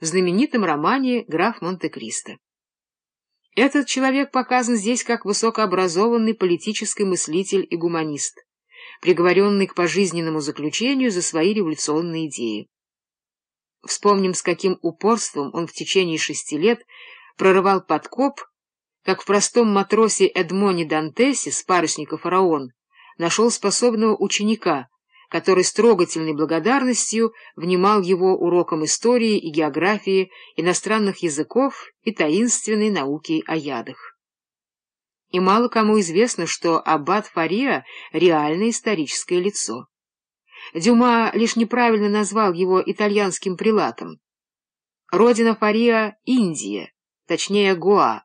в знаменитом романе «Граф Монте-Кристо». Этот человек показан здесь как высокообразованный политический мыслитель и гуманист, приговоренный к пожизненному заключению за свои революционные идеи. Вспомним, с каким упорством он в течение шести лет прорывал подкоп, как в простом матросе Эдмоне Дантесе с парусника «Фараон» нашел способного ученика, который с трогательной благодарностью внимал его урокам истории и географии, иностранных языков и таинственной науки о ядах. И мало кому известно, что аббат Фария — реальное историческое лицо. Дюма лишь неправильно назвал его итальянским прилатом. Родина Фария — Индия, точнее Гоа.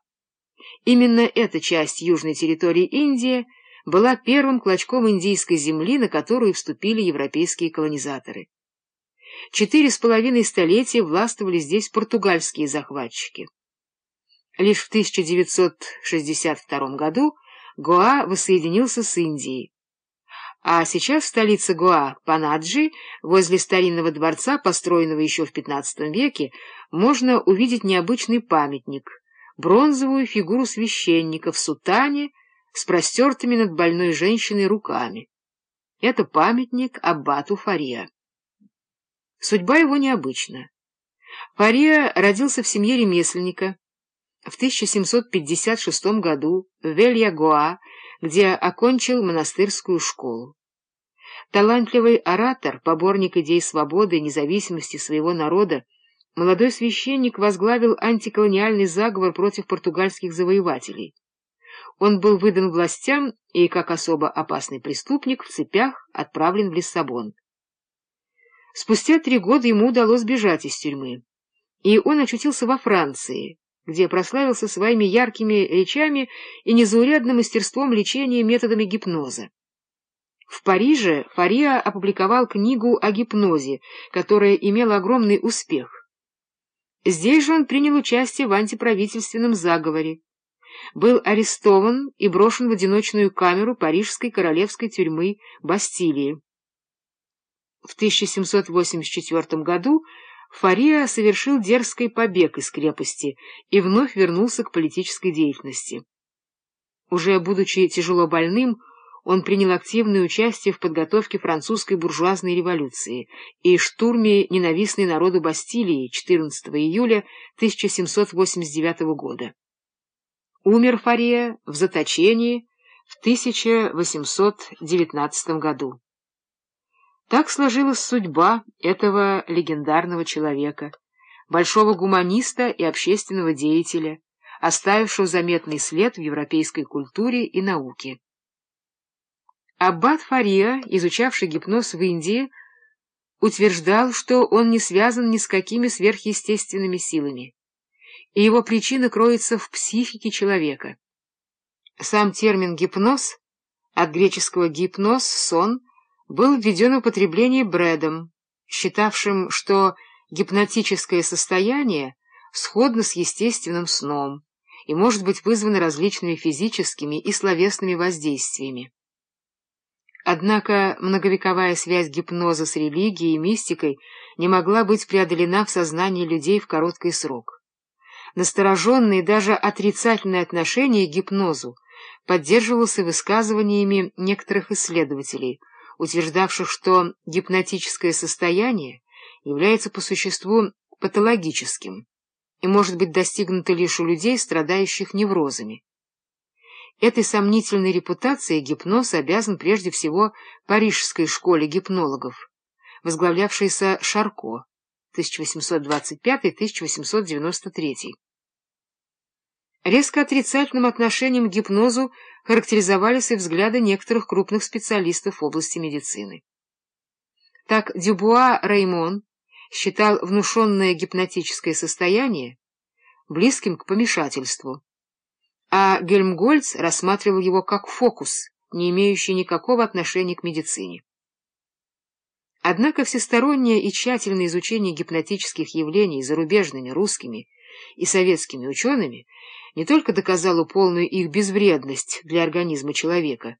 Именно эта часть южной территории Индии — была первым клочком индийской земли, на которую вступили европейские колонизаторы. Четыре с половиной столетия властвовали здесь португальские захватчики. Лишь в 1962 году Гоа воссоединился с Индией. А сейчас в столице Гоа, Панаджи, возле старинного дворца, построенного еще в XV веке, можно увидеть необычный памятник — бронзовую фигуру священника в сутане — с простертыми над больной женщиной руками. Это памятник аббату Фария. Судьба его необычна. Фария родился в семье ремесленника в 1756 году в Велья-Гоа, где окончил монастырскую школу. Талантливый оратор, поборник идей свободы и независимости своего народа, молодой священник возглавил антиколониальный заговор против португальских завоевателей он был выдан властям и, как особо опасный преступник, в цепях отправлен в Лиссабон. Спустя три года ему удалось бежать из тюрьмы, и он очутился во Франции, где прославился своими яркими речами и незаурядным мастерством лечения методами гипноза. В Париже Фария опубликовал книгу о гипнозе, которая имела огромный успех. Здесь же он принял участие в антиправительственном заговоре, был арестован и брошен в одиночную камеру парижской королевской тюрьмы Бастилии. В 1784 году Фария совершил дерзкий побег из крепости и вновь вернулся к политической деятельности. Уже будучи тяжело больным, он принял активное участие в подготовке французской буржуазной революции и штурме ненавистной народу Бастилии 14 июля 1789 года. Умер Фария в заточении в 1819 году. Так сложилась судьба этого легендарного человека, большого гуманиста и общественного деятеля, оставившего заметный след в европейской культуре и науке. Аббат Фария, изучавший гипноз в Индии, утверждал, что он не связан ни с какими сверхъестественными силами и его причина кроется в психике человека. Сам термин «гипноз» от греческого «гипноз» — «сон» был введен в употребление Брэдом, считавшим, что гипнотическое состояние сходно с естественным сном и может быть вызвано различными физическими и словесными воздействиями. Однако многовековая связь гипноза с религией и мистикой не могла быть преодолена в сознании людей в короткий срок настороженное и даже отрицательное отношение к гипнозу поддерживался высказываниями некоторых исследователей, утверждавших, что гипнотическое состояние является по существу патологическим и может быть достигнуто лишь у людей, страдающих неврозами. Этой сомнительной репутацией гипноз обязан прежде всего Парижской школе гипнологов, возглавлявшейся Шарко 1825-1893. Резко отрицательным отношением к гипнозу характеризовались и взгляды некоторых крупных специалистов в области медицины. Так Дюбуа Реймон считал внушенное гипнотическое состояние близким к помешательству, а Гельмгольц рассматривал его как фокус, не имеющий никакого отношения к медицине. Однако всестороннее и тщательное изучение гипнотических явлений зарубежными, русскими и советскими учеными не только доказало полную их безвредность для организма человека,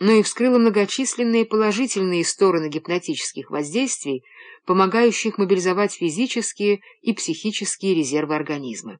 но и вскрыла многочисленные положительные стороны гипнотических воздействий, помогающих мобилизовать физические и психические резервы организма.